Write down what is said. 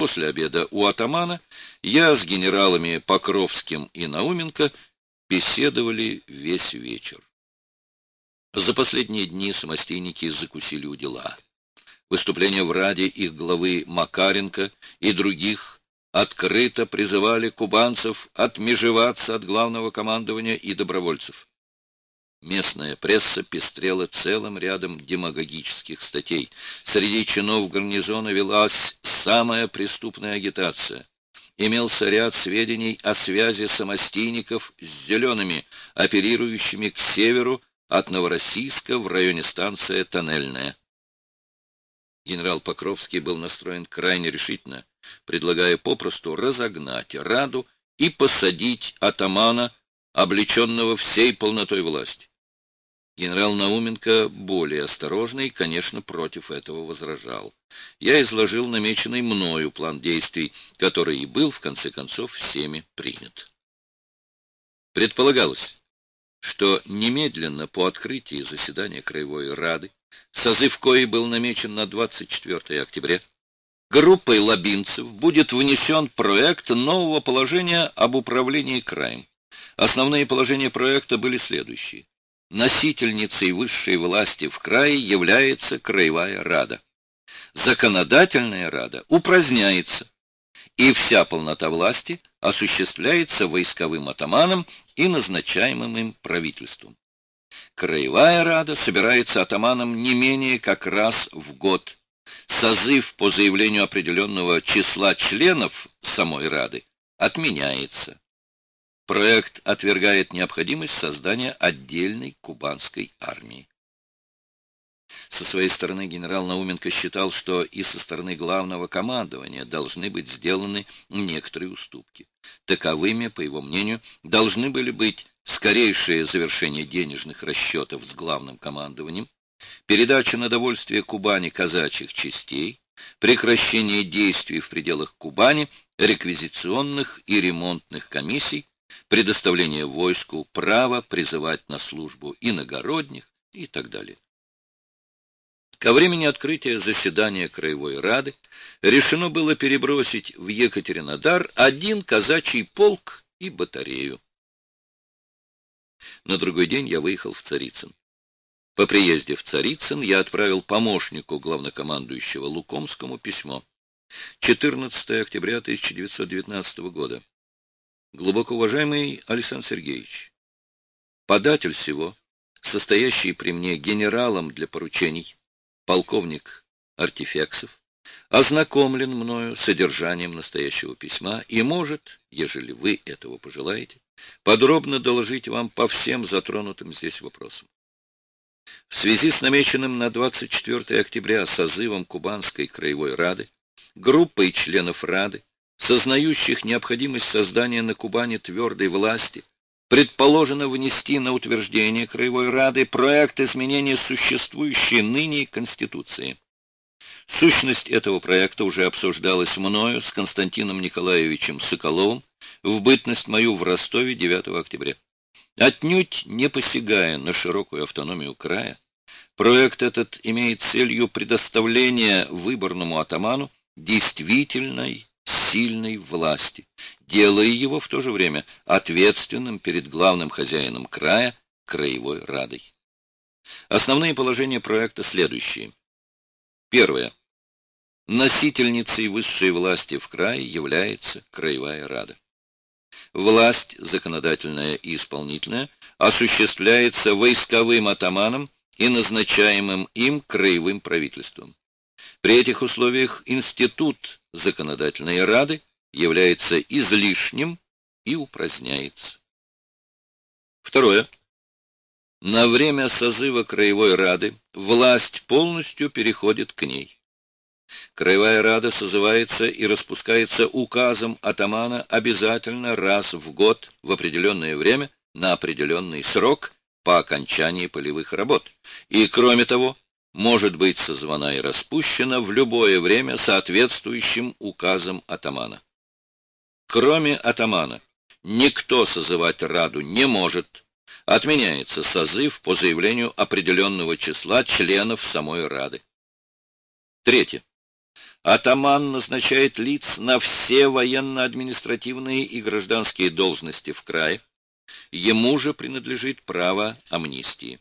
После обеда у атамана я с генералами Покровским и Науменко беседовали весь вечер. За последние дни самостейники закусили у дела. Выступления в Раде их главы Макаренко и других открыто призывали кубанцев отмежеваться от главного командования и добровольцев. Местная пресса пестрела целым рядом демагогических статей. Среди чинов гарнизона велась самая преступная агитация. Имелся ряд сведений о связи самостийников с зелеными, оперирующими к северу от Новороссийска в районе станция Тоннельная. Генерал Покровский был настроен крайне решительно, предлагая попросту разогнать Раду и посадить атамана, облеченного всей полнотой власти. Генерал Науменко, более осторожный, конечно, против этого возражал. Я изложил намеченный мною план действий, который и был, в конце концов, всеми принят. Предполагалось, что немедленно по открытии заседания Краевой Рады, созыв кои был намечен на 24 октября, группой лабинцев будет внесен проект нового положения об управлении краем. Основные положения проекта были следующие. Носительницей высшей власти в крае является Краевая Рада. Законодательная Рада упраздняется, и вся полнота власти осуществляется войсковым атаманом и назначаемым им правительством. Краевая рада собирается атаманом не менее как раз в год. Созыв по заявлению определенного числа членов самой рады отменяется. Проект отвергает необходимость создания отдельной кубанской армии. Со своей стороны генерал Науменко считал, что и со стороны главного командования должны быть сделаны некоторые уступки. Таковыми, по его мнению, должны были быть скорейшее завершение денежных расчетов с главным командованием, передача на довольствие Кубани казачьих частей, прекращение действий в пределах Кубани, реквизиционных и ремонтных комиссий, предоставление войску права призывать на службу иногородних и так далее. Ко времени открытия заседания Краевой Рады решено было перебросить в Екатеринодар один казачий полк и батарею. На другой день я выехал в Царицын. По приезде в Царицын я отправил помощнику главнокомандующего Лукомскому письмо. 14 октября 1919 года. Глубоко уважаемый Александр Сергеевич, податель всего, состоящий при мне генералом для поручений, полковник Артефексов, ознакомлен мною содержанием настоящего письма и может, ежели вы этого пожелаете, подробно доложить вам по всем затронутым здесь вопросам. В связи с намеченным на 24 октября созывом Кубанской краевой рады, группой членов рады, сознающих необходимость создания на Кубани твердой власти, предположено внести на утверждение Краевой Рады проект изменения существующей ныне Конституции. Сущность этого проекта уже обсуждалась мною с Константином Николаевичем Соколовым в бытность мою в Ростове 9 октября. Отнюдь не посягая на широкую автономию края, проект этот имеет целью предоставления выборному атаману действительной сильной власти, делая его в то же время ответственным перед главным хозяином края, Краевой Радой. Основные положения проекта следующие. Первое. Носительницей высшей власти в крае является Краевая Рада. Власть, законодательная и исполнительная, осуществляется войсковым атаманом и назначаемым им краевым правительством. При этих условиях институт законодательной рады является излишним и упраздняется. Второе. На время созыва Краевой Рады власть полностью переходит к ней. Краевая Рада созывается и распускается указом атамана обязательно раз в год в определенное время на определенный срок по окончании полевых работ. И, кроме того, может быть созвана и распущена в любое время соответствующим указом атамана. Кроме атамана, никто созывать Раду не может. Отменяется созыв по заявлению определенного числа членов самой Рады. Третье. Атаман назначает лиц на все военно-административные и гражданские должности в крае. Ему же принадлежит право амнистии.